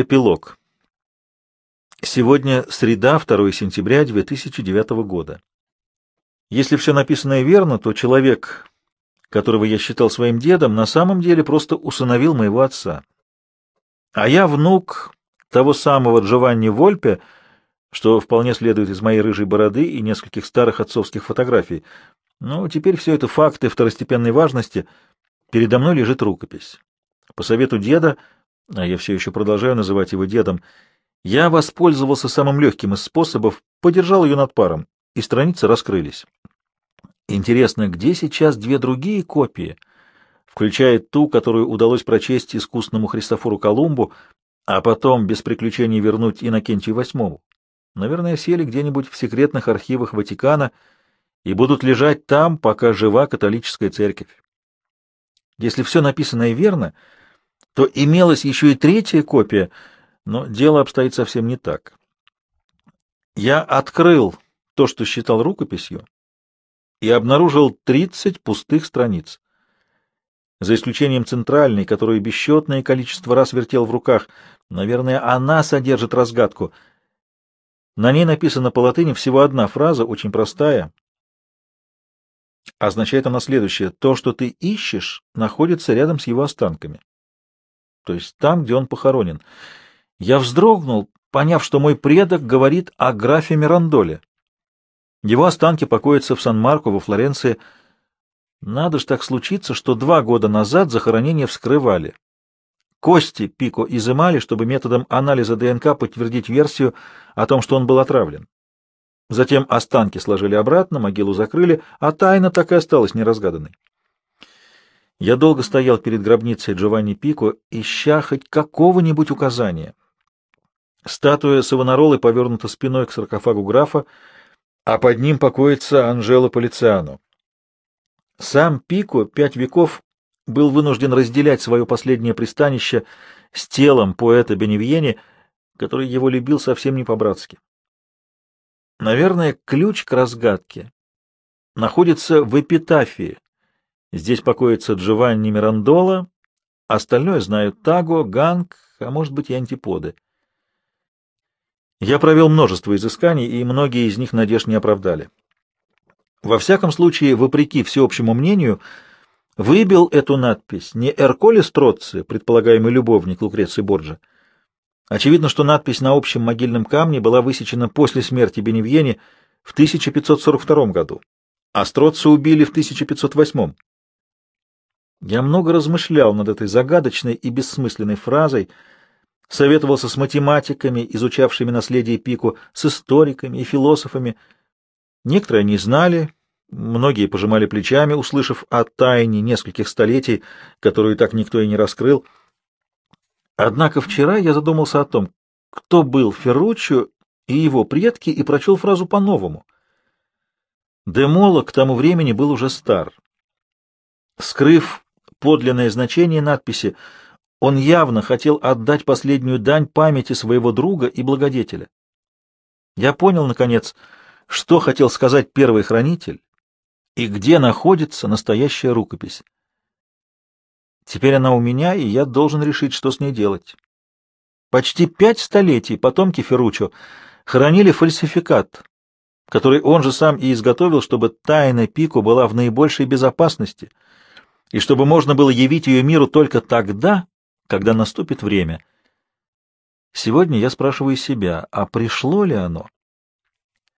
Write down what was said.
Эпилог. Сегодня среда, 2 сентября 2009 года. Если все написанное верно, то человек, которого я считал своим дедом, на самом деле просто усыновил моего отца. А я внук того самого Джованни Вольпе, что вполне следует из моей рыжей бороды и нескольких старых отцовских фотографий. Но теперь все это факты второстепенной важности. Передо мной лежит рукопись. По совету деда, а я все еще продолжаю называть его дедом, я воспользовался самым легким из способов, подержал ее над паром, и страницы раскрылись. Интересно, где сейчас две другие копии, включая ту, которую удалось прочесть искусному Христофору Колумбу, а потом без приключений вернуть Иннокентию VIII? Наверное, сели где-нибудь в секретных архивах Ватикана и будут лежать там, пока жива католическая церковь. Если все написано и верно, то имелась еще и третья копия, но дело обстоит совсем не так. Я открыл то, что считал рукописью, и обнаружил 30 пустых страниц. За исключением центральной, которую бесчетное количество раз вертел в руках, наверное, она содержит разгадку. На ней написана по латыни всего одна фраза, очень простая. Означает она следующее. То, что ты ищешь, находится рядом с его останками. То есть там, где он похоронен. Я вздрогнул, поняв, что мой предок говорит о графе Мирандоле. Его останки покоятся в Сан-Марко во Флоренции. Надо ж так случиться, что два года назад захоронение вскрывали. Кости Пико изымали, чтобы методом анализа ДНК подтвердить версию о том, что он был отравлен. Затем останки сложили обратно, могилу закрыли, а тайна так и осталась неразгаданной. Я долго стоял перед гробницей Джованни Пико, ища хоть какого-нибудь указания. Статуя Савонаролы повернута спиной к саркофагу графа, а под ним покоится Анжела Полициано. Сам Пико пять веков был вынужден разделять свое последнее пристанище с телом поэта Беневьени, который его любил совсем не по-братски. Наверное, ключ к разгадке находится в эпитафии. Здесь покоится Джованни Мирандола, остальное знают Таго, Ганг, а может быть и антиподы. Я провел множество изысканий, и многие из них надежд не оправдали. Во всяком случае, вопреки всеобщему мнению, выбил эту надпись не Эрколе Строци, предполагаемый любовник Лукреции Борджа. Очевидно, что надпись на общем могильном камне была высечена после смерти Беневьени в 1542 году, а Строци убили в 1508. Я много размышлял над этой загадочной и бессмысленной фразой, советовался с математиками, изучавшими наследие Пику, с историками и философами. Некоторые не знали, многие пожимали плечами, услышав о тайне нескольких столетий, которую так никто и не раскрыл. Однако вчера я задумался о том, кто был Ферруччо и его предки, и прочел фразу по-новому. Демоло к тому времени был уже стар. Скрыв подлинное значение надписи, он явно хотел отдать последнюю дань памяти своего друга и благодетеля. Я понял, наконец, что хотел сказать первый хранитель и где находится настоящая рукопись. Теперь она у меня, и я должен решить, что с ней делать. Почти пять столетий потомки Ферруччо хранили фальсификат, который он же сам и изготовил, чтобы тайна Пико была в наибольшей безопасности, и чтобы можно было явить ее миру только тогда, когда наступит время. Сегодня я спрашиваю себя, а пришло ли оно?